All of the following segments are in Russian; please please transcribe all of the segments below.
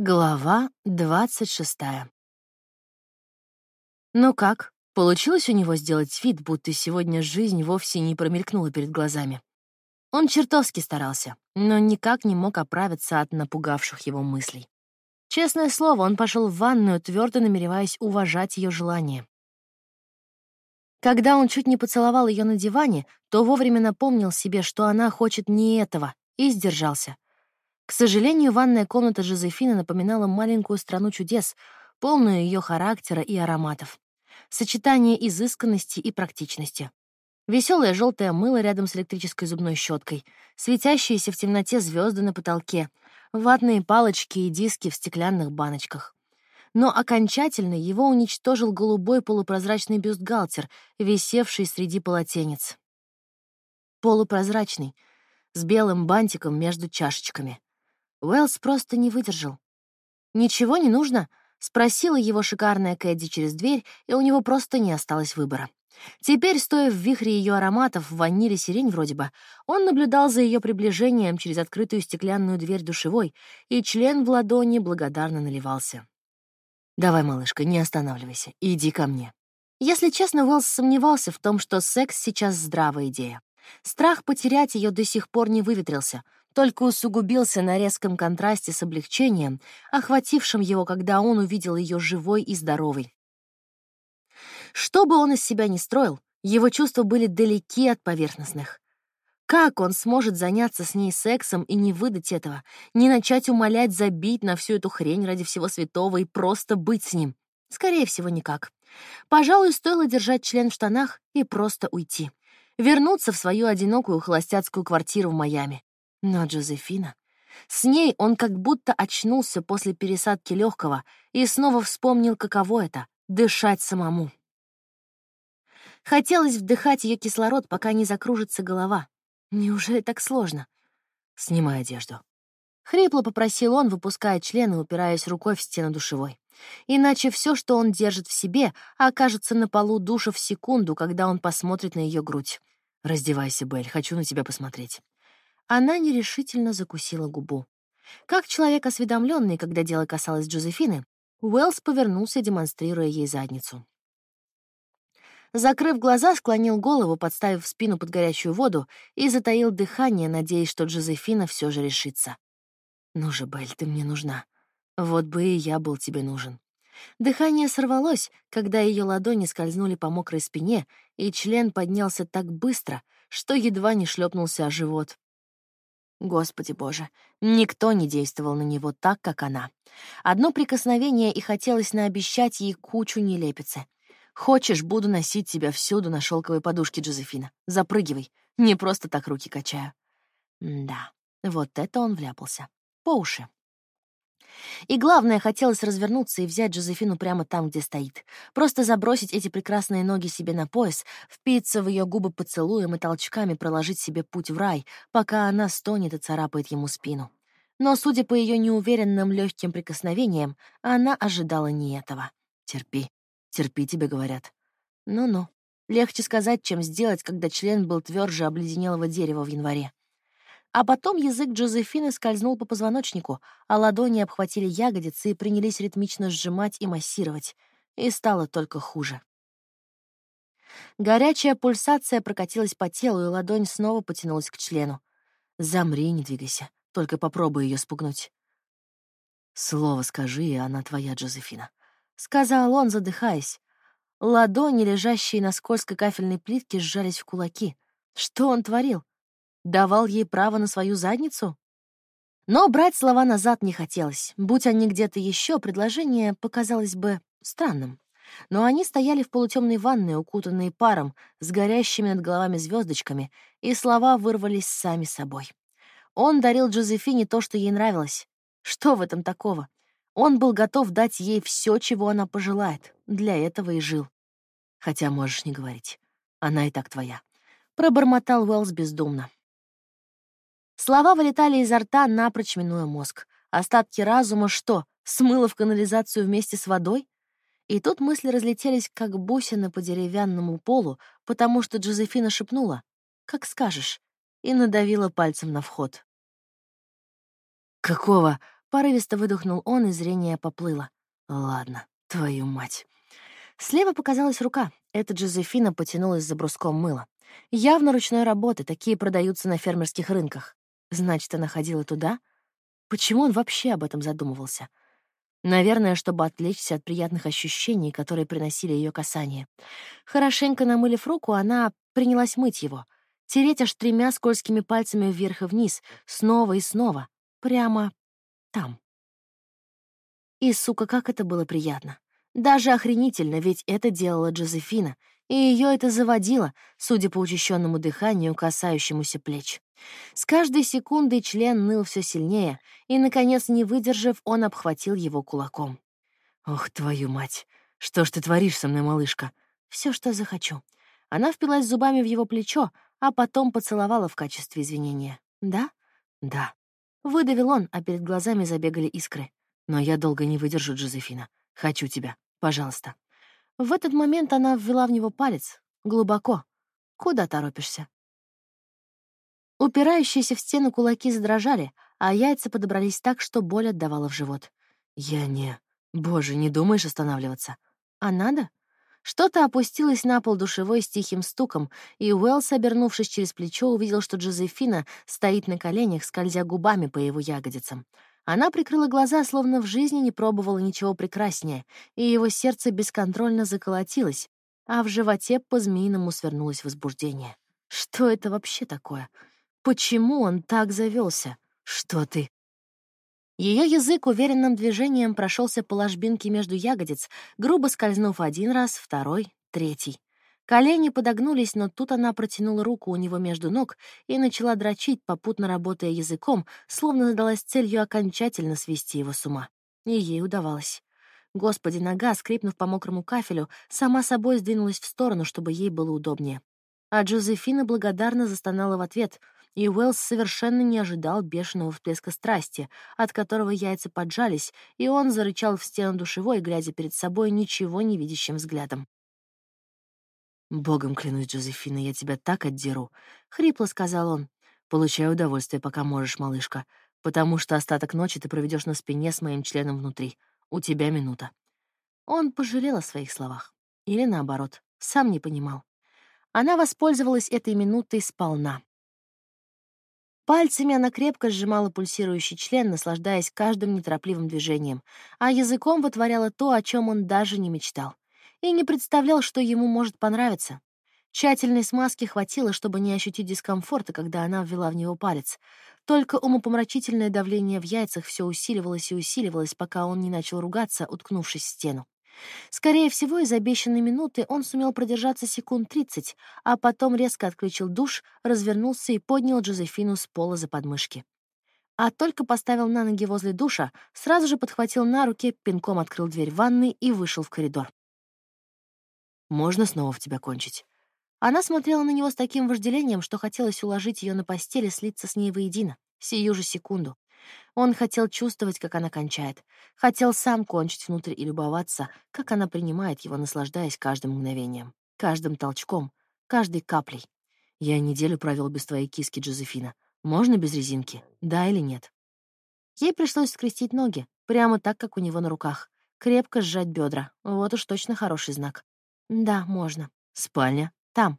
Глава двадцать шестая. Ну как, получилось у него сделать вид, будто сегодня жизнь вовсе не промелькнула перед глазами? Он чертовски старался, но никак не мог оправиться от напугавших его мыслей. Честное слово, он пошел в ванную, твердо намереваясь уважать ее желание. Когда он чуть не поцеловал ее на диване, то вовремя напомнил себе, что она хочет не этого, и сдержался — к сожалению, ванная комната Жозефины напоминала маленькую страну чудес, полную ее характера и ароматов. Сочетание изысканности и практичности. Веселое желтое мыло рядом с электрической зубной щеткой, светящиеся в темноте звезды на потолке, ватные палочки и диски в стеклянных баночках. Но окончательно его уничтожил голубой полупрозрачный бюстгальтер, висевший среди полотенец. Полупрозрачный, с белым бантиком между чашечками. Уэллс просто не выдержал. «Ничего не нужно?» — спросила его шикарная Кэдди через дверь, и у него просто не осталось выбора. Теперь, стоя в вихре ее ароматов, ваниль и сирень вроде бы, он наблюдал за ее приближением через открытую стеклянную дверь душевой, и член в ладони благодарно наливался. «Давай, малышка, не останавливайся, иди ко мне». Если честно, Уэллс сомневался в том, что секс сейчас здравая идея. Страх потерять ее до сих пор не выветрился — только усугубился на резком контрасте с облегчением, охватившим его, когда он увидел ее живой и здоровой. Что бы он из себя ни строил, его чувства были далеки от поверхностных. Как он сможет заняться с ней сексом и не выдать этого, не начать умолять забить на всю эту хрень ради всего святого и просто быть с ним? Скорее всего, никак. Пожалуй, стоило держать член в штанах и просто уйти. Вернуться в свою одинокую холостяцкую квартиру в Майами. Но Джозефина... С ней он как будто очнулся после пересадки легкого и снова вспомнил, каково это — дышать самому. Хотелось вдыхать ее кислород, пока не закружится голова. Неужели так сложно? Снимай одежду. Хрипло попросил он, выпуская член и упираясь рукой в стену душевой. Иначе все, что он держит в себе, окажется на полу душа в секунду, когда он посмотрит на ее грудь. «Раздевайся, Белль, хочу на тебя посмотреть». Она нерешительно закусила губу. Как человек осведомленный, когда дело касалось Джозефины, Уэллс повернулся, демонстрируя ей задницу. Закрыв глаза, склонил голову, подставив спину под горячую воду и затаил дыхание, надеясь, что Джозефина все же решится. «Ну же, Белль, ты мне нужна. Вот бы и я был тебе нужен». Дыхание сорвалось, когда ее ладони скользнули по мокрой спине, и член поднялся так быстро, что едва не шлепнулся о живот. Господи боже, никто не действовал на него так, как она. Одно прикосновение, и хотелось наобещать ей кучу нелепицы. «Хочешь, буду носить тебя всюду на шелковой подушке, Джозефина. Запрыгивай. Не просто так руки качаю». да, вот это он вляпался. По уши. И главное, хотелось развернуться и взять Джозефину прямо там, где стоит. Просто забросить эти прекрасные ноги себе на пояс, впиться в ее губы поцелуем и толчками проложить себе путь в рай, пока она стонет и царапает ему спину. Но, судя по ее неуверенным легким прикосновениям, она ожидала не этого. «Терпи, терпи, тебе говорят». «Ну-ну». Легче сказать, чем сделать, когда член был тверже обледенелого дерева в январе. А потом язык Джозефины скользнул по позвоночнику, а ладони обхватили ягодицы и принялись ритмично сжимать и массировать. И стало только хуже. Горячая пульсация прокатилась по телу, и ладонь снова потянулась к члену. «Замри, не двигайся. Только попробуй ее спугнуть». «Слово скажи, и она твоя, Джозефина», — сказал он, задыхаясь. Ладони, лежащие на скользкой кафельной плитке, сжались в кулаки. Что он творил? Давал ей право на свою задницу? Но брать слова назад не хотелось. Будь они где-то еще, предложение показалось бы странным. Но они стояли в полутемной ванной, укутанные паром, с горящими над головами звездочками, и слова вырвались сами собой. Он дарил Джозефине то, что ей нравилось. Что в этом такого? Он был готов дать ей все, чего она пожелает. Для этого и жил. Хотя можешь не говорить. Она и так твоя. Пробормотал Уэллс бездумно. Слова вылетали изо рта, напрочь минуя мозг. Остатки разума что, смыло в канализацию вместе с водой? И тут мысли разлетелись, как бусины по деревянному полу, потому что Джозефина шепнула «Как скажешь», и надавила пальцем на вход. «Какого?» Порывисто выдохнул он, и зрение поплыло. Ладно, твою мать. Слева показалась рука. Это Джозефина потянулась за бруском мыла. Явно ручной работы, такие продаются на фермерских рынках. Значит, она ходила туда? Почему он вообще об этом задумывался? Наверное, чтобы отвлечься от приятных ощущений, которые приносили ее касание. Хорошенько намылив руку, она принялась мыть его, тереть аж тремя скользкими пальцами вверх и вниз, снова и снова, прямо там. И, сука, как это было приятно. Даже охренительно, ведь это делала Джозефина, и ее это заводило, судя по учащенному дыханию, касающемуся плеч. С каждой секундой член ныл все сильнее, и, наконец, не выдержав, он обхватил его кулаком. «Ох, твою мать! Что ж ты творишь со мной, малышка?» Все, что захочу». Она впилась зубами в его плечо, а потом поцеловала в качестве извинения. «Да? Да». Выдавил он, а перед глазами забегали искры. «Но я долго не выдержу, Джозефина. Хочу тебя. Пожалуйста». В этот момент она ввела в него палец. Глубоко. Куда торопишься? Упирающиеся в стену кулаки задрожали, а яйца подобрались так, что боль отдавала в живот. «Я не... Боже, не думаешь останавливаться?» «А надо?» Что-то опустилось на пол душевой с тихим стуком, и Уэллс, обернувшись через плечо, увидел, что Джозефина стоит на коленях, скользя губами по его ягодицам. Она прикрыла глаза, словно в жизни не пробовала ничего прекраснее, и его сердце бесконтрольно заколотилось, а в животе по-змеиному свернулось возбуждение. Что это вообще такое? Почему он так завелся? Что ты? Ее язык уверенным движением прошелся по ложбинке между ягодиц, грубо скользнув один раз, второй, третий. Колени подогнулись, но тут она протянула руку у него между ног и начала дрочить, попутно работая языком, словно задалась целью окончательно свести его с ума. И ей удавалось. Господи, нога, скрипнув по мокрому кафелю, сама собой сдвинулась в сторону, чтобы ей было удобнее. А Джозефина благодарно застонала в ответ, и Уэллс совершенно не ожидал бешеного всплеска страсти, от которого яйца поджались, и он зарычал в стену душевой, глядя перед собой ничего не видящим взглядом. «Богом клянусь, Джозефина, я тебя так отдеру», — хрипло сказал он. «Получай удовольствие, пока можешь, малышка, потому что остаток ночи ты проведешь на спине с моим членом внутри. У тебя минута». Он пожалел о своих словах. Или наоборот, сам не понимал. Она воспользовалась этой минутой сполна. Пальцами она крепко сжимала пульсирующий член, наслаждаясь каждым неторопливым движением, а языком вытворяла то, о чем он даже не мечтал и не представлял, что ему может понравиться. Тщательной смазки хватило, чтобы не ощутить дискомфорта, когда она ввела в него палец. Только умопомрачительное давление в яйцах все усиливалось и усиливалось, пока он не начал ругаться, уткнувшись в стену. Скорее всего, из обещанной минуты он сумел продержаться секунд тридцать, а потом резко отключил душ, развернулся и поднял Джозефину с пола за подмышки. А только поставил на ноги возле душа, сразу же подхватил на руки, пинком открыл дверь ванной и вышел в коридор. Можно снова в тебя кончить?» Она смотрела на него с таким вожделением, что хотелось уложить ее на постель и слиться с ней воедино, сию же секунду. Он хотел чувствовать, как она кончает. Хотел сам кончить внутрь и любоваться, как она принимает его, наслаждаясь каждым мгновением, каждым толчком, каждой каплей. «Я неделю провел без твоей киски, Джозефина. Можно без резинки? Да или нет?» Ей пришлось скрестить ноги, прямо так, как у него на руках. Крепко сжать бедра. Вот уж точно хороший знак. «Да, можно. Спальня. Там».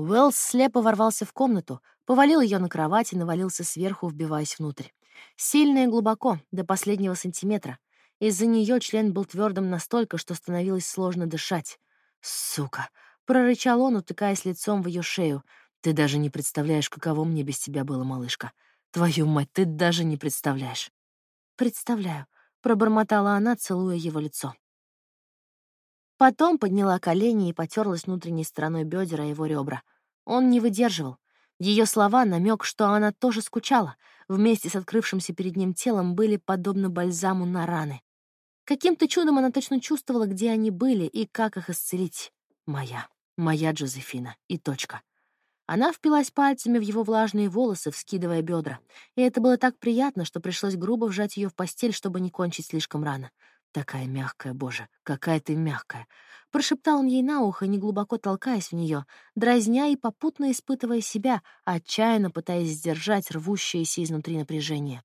Уэллс слепо ворвался в комнату, повалил ее на кровать и навалился сверху, вбиваясь внутрь. Сильно и глубоко, до последнего сантиметра. Из-за нее член был твердым настолько, что становилось сложно дышать. «Сука!» — прорычал он, утыкаясь лицом в ее шею. «Ты даже не представляешь, каково мне без тебя было, малышка. Твою мать, ты даже не представляешь». «Представляю», — пробормотала она, целуя его лицо. Потом подняла колени и потерлась внутренней стороной бедера его ребра. Он не выдерживал. Ее слова, намек, что она тоже скучала, вместе с открывшимся перед ним телом были подобны бальзаму на раны. Каким-то чудом она точно чувствовала, где они были и как их исцелить. Моя, моя Джозефина. И точка. Она впилась пальцами в его влажные волосы, вскидывая бедра. И это было так приятно, что пришлось грубо вжать ее в постель, чтобы не кончить слишком рано. «Такая мягкая, Боже, какая ты мягкая!» Прошептал он ей на ухо, неглубоко толкаясь в нее, дразня и попутно испытывая себя, отчаянно пытаясь сдержать рвущееся изнутри напряжение.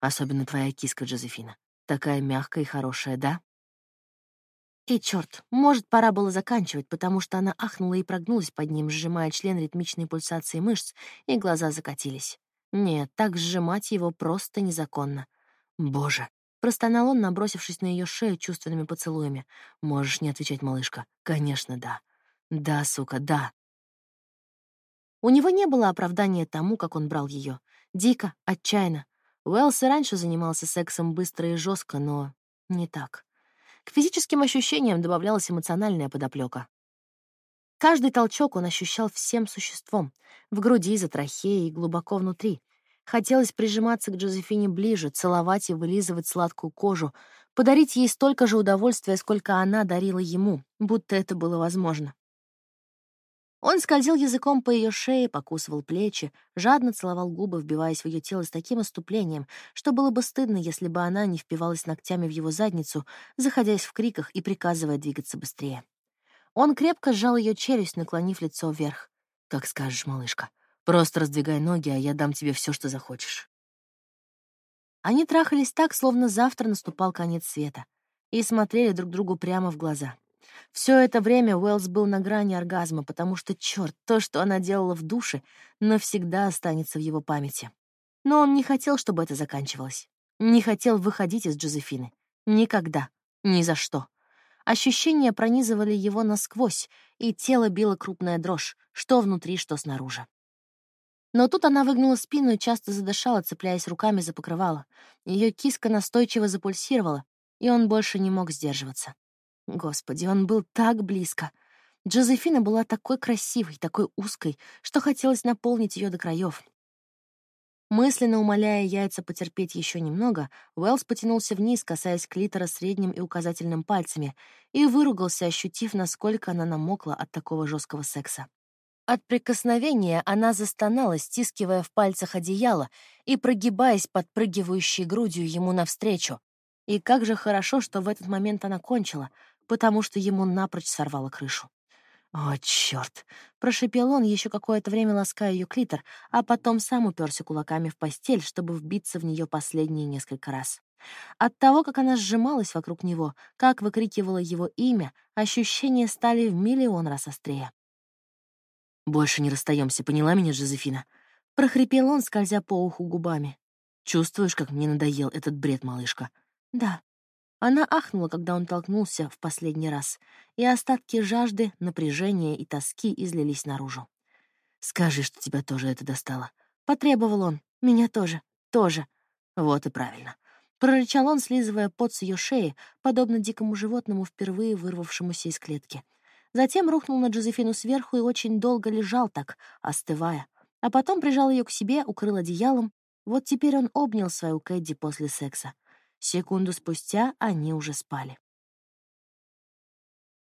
Особенно твоя киска, Джозефина. Такая мягкая и хорошая, да? И черт, может, пора было заканчивать, потому что она ахнула и прогнулась под ним, сжимая член ритмичной пульсации мышц, и глаза закатились. Нет, так сжимать его просто незаконно. Боже, простонал он, набросившись на ее шею чувственными поцелуями. Можешь не отвечать, малышка. Конечно, да. Да, сука, да. У него не было оправдания тому, как он брал ее. Дико, отчаянно. Уэллс и раньше занимался сексом быстро и жестко, но не так. К физическим ощущениям добавлялась эмоциональная подоплека. Каждый толчок он ощущал всем существом, в груди, за трахеей и глубоко внутри. Хотелось прижиматься к Джозефине ближе, целовать и вылизывать сладкую кожу, подарить ей столько же удовольствия, сколько она дарила ему, будто это было возможно. Он скользил языком по ее шее, покусывал плечи, жадно целовал губы, вбиваясь в ее тело с таким оступлением, что было бы стыдно, если бы она не впивалась ногтями в его задницу, заходясь в криках и приказывая двигаться быстрее. Он крепко сжал ее челюсть, наклонив лицо вверх. «Как скажешь, малышка. Просто раздвигай ноги, а я дам тебе все, что захочешь». Они трахались так, словно завтра наступал конец света, и смотрели друг другу прямо в глаза. Все это время Уэллс был на грани оргазма, потому что, черт, то, что она делала в душе, навсегда останется в его памяти. Но он не хотел, чтобы это заканчивалось. Не хотел выходить из Джозефины. Никогда. Ни за что. Ощущения пронизывали его насквозь, и тело било крупная дрожь, что внутри, что снаружи. Но тут она выгнула спину и часто задышала, цепляясь руками за покрывало. Ее киска настойчиво запульсировала, и он больше не мог сдерживаться. Господи, он был так близко. Джозефина была такой красивой, такой узкой, что хотелось наполнить ее до краев. Мысленно умоляя яйца потерпеть еще немного, Уэллс потянулся вниз, касаясь клитора средним и указательным пальцами, и выругался, ощутив, насколько она намокла от такого жесткого секса. От прикосновения она застонала, стискивая в пальцах одеяло и прогибаясь подпрыгивающей грудью ему навстречу. И как же хорошо, что в этот момент она кончила, потому что ему напрочь сорвало крышу. «О, черт! прошипел он, еще какое-то время лаская ее клитор, а потом сам уперся кулаками в постель, чтобы вбиться в нее последние несколько раз. От того, как она сжималась вокруг него, как выкрикивала его имя, ощущения стали в миллион раз острее. «Больше не расстаемся, поняла меня, Жозефина?» — прохрипел он, скользя по уху губами. «Чувствуешь, как мне надоел этот бред, малышка?» «Да», она ахнула, когда он толкнулся в последний раз, и остатки жажды, напряжения и тоски излились наружу. «Скажи, что тебя тоже это достало». Потребовал он. «Меня тоже. Тоже». Вот и правильно. Прорычал он, слизывая пот с ее шеи, подобно дикому животному, впервые вырвавшемуся из клетки. Затем рухнул на Джозефину сверху и очень долго лежал так, остывая. А потом прижал ее к себе, укрыл одеялом. Вот теперь он обнял свою Кэдди после секса. Секунду спустя они уже спали.